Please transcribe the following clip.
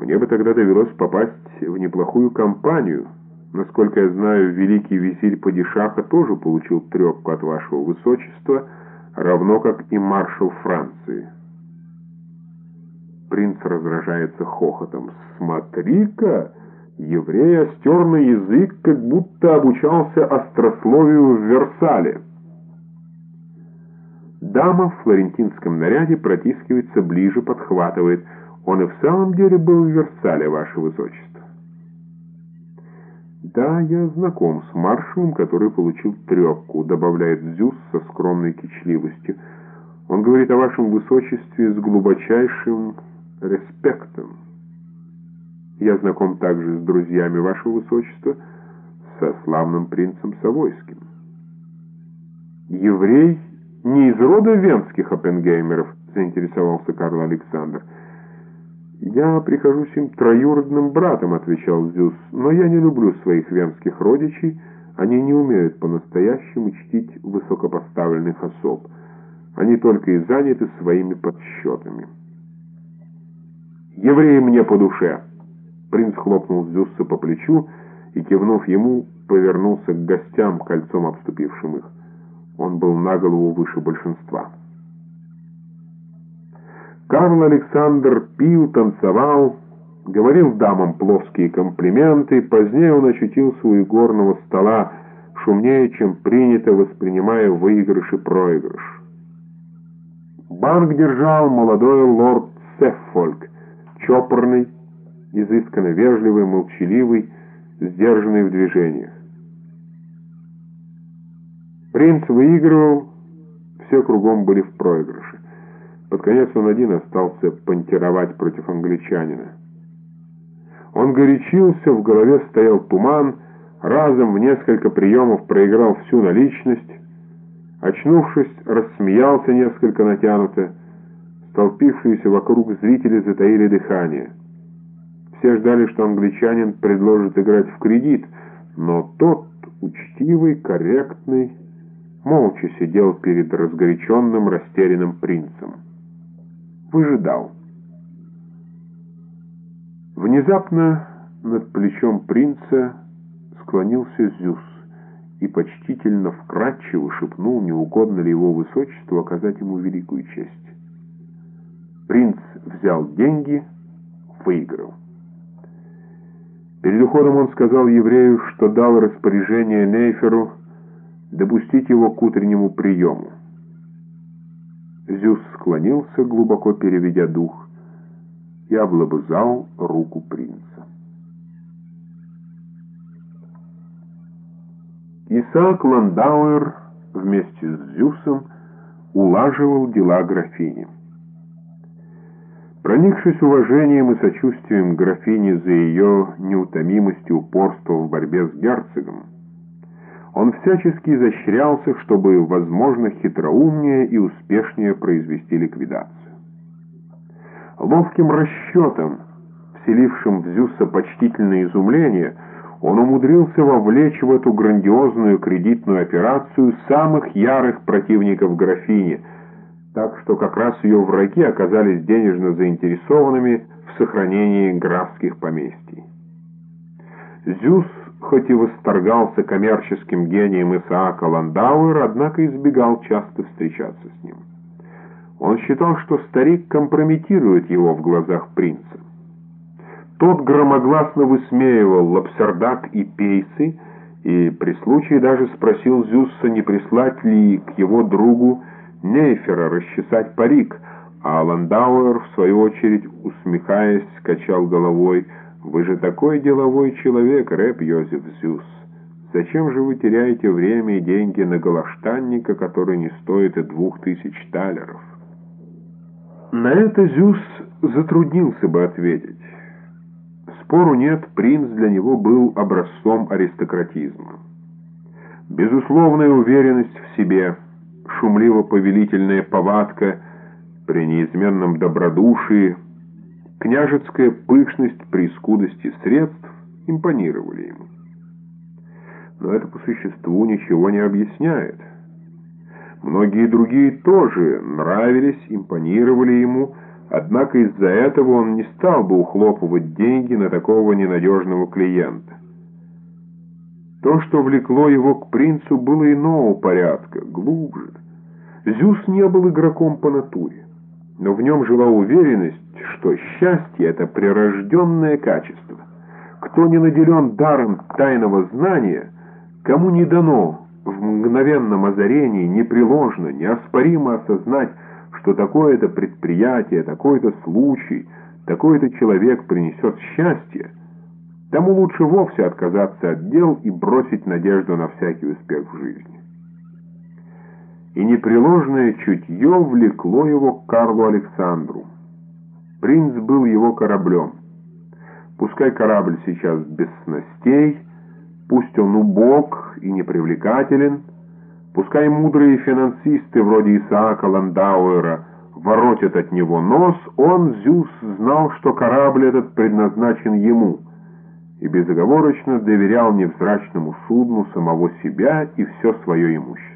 Мне бы тогда довелось попасть в неплохую компанию. Насколько я знаю, великий визирь Падишаха тоже получил трепку от вашего высочества, равно как и маршал Франции. Принц раздражается хохотом. «Смотри-ка!» Еврей остер на язык, как будто обучался острословию в Версале. Дама в флорентинском наряде протискивается ближе, подхватывает. Он и в самом деле был в Версале, ваше высочество. Да, я знаком с маршалом, который получил трепку, добавляет Зюс со скромной кичливостью. Он говорит о вашем высочестве с глубочайшим респектом. Я знаком также с друзьями вашего высочества, со славным принцем Савойским. Еврей не из рода венских оппенгеймеров, заинтересовался Карл Александр. «Я прихожусь им троюродным братом», — отвечал Зюс, «но я не люблю своих венских родичей, они не умеют по-настоящему чтить высокопоставленных особ. Они только и заняты своими подсчетами». «Евреи мне по душе!» Принц хлопнул Зюсса по плечу и, кивнув ему, повернулся к гостям, кольцом обступившим их. Он был на голову выше большинства. Карл Александр пил, танцевал, говорил дамам плоские комплименты, позднее он очутился у игорного стола, шумнее, чем принято, воспринимая выигрыш и проигрыш. Банк держал молодой лорд Сеффольк, чопорный, изысканно вежливый, молчаливый, сдержанный в движениях. Принц выигрывал, все кругом были в проигрыше. Под конец он один остался понтировать против англичанина. Он горячился, в голове стоял туман, разом в несколько приемов проиграл всю наличность, очнувшись, рассмеялся несколько натянуто, столпившиеся вокруг зрители затаили дыхание. Все ждали, что англичанин предложит играть в кредит, но тот, учтивый, корректный, молча сидел перед разгоряченным, растерянным принцем выжидал. Внезапно над плечом принца склонился Зюс и почтительно вкратчиво шепнул, не угодно ли его высочеству оказать ему великую честь. Принц взял деньги, выиграл. Перед уходом он сказал еврею, что дал распоряжение Нейферу допустить его к утреннему приему. Зюс склонился, глубоко переведя дух, и облобызал руку принца. Исаак Ландауэр вместе с Зюсом улаживал дела графини. Проникшись уважением и сочувствием графини за ее неутомимость и упорство в борьбе с герцогом, он всячески изощрялся, чтобы, возможно, хитроумнее и успешнее произвести ликвидацию. Ловким расчетом, вселившим в Зюса почтительное изумление, он умудрился вовлечь в эту грандиозную кредитную операцию самых ярых противников графини, так что как раз ее враги оказались денежно заинтересованными в сохранении графских поместий. Зюс хоть и восторгался коммерческим гением Исаака Ландауэра, однако избегал часто встречаться с ним. Он считал, что старик компрометирует его в глазах принца. Тот громогласно высмеивал Лапсердак и Пейсы, и при случае даже спросил Зюсса, не прислать ли к его другу Нейфера расчесать парик, а Ландауэр, в свою очередь, усмехаясь, качал головой – вы же такой деловой человек, рэп Йозеф Зюс. Зачем же вы теряете время и деньги на голоштанника, который не стоит и двух тысяч талеров? На это Зюс затруднился бы ответить. Спору нет, принц для него был образцом аристократизма. Безусловная уверенность в себе, шумливо-повелительная повадка при неизменном добродушии – Княжеская пышность при скудости средств импонировали ему. Но это по существу ничего не объясняет. Многие другие тоже нравились, импонировали ему, Однако из-за этого он не стал бы ухлопывать деньги на такого ненадежного клиента. То, что влекло его к принцу, было иного порядка, глубже. Зюс не был игроком по натуре, но в нем жила уверенность, что счастье — это прирожденное качество. Кто не наделен даром тайного знания, кому не дано в мгновенном озарении непреложно, неоспоримо осознать, что такое-то предприятие, такой-то случай, такой-то человек принесет счастье, тому лучше вовсе отказаться от дел и бросить надежду на всякий успех в жизни. И непреложное чутье влекло его к Карлу Александру. Принц был его кораблем. Пускай корабль сейчас без снастей, пусть он убог и непривлекателен, Пускай мудрые финансисты вроде Исаака Ландауэра воротят от него нос, он, Зюс, знал, что корабль этот предназначен ему, и безоговорочно доверял невзрачному судну самого себя и все свое имущество.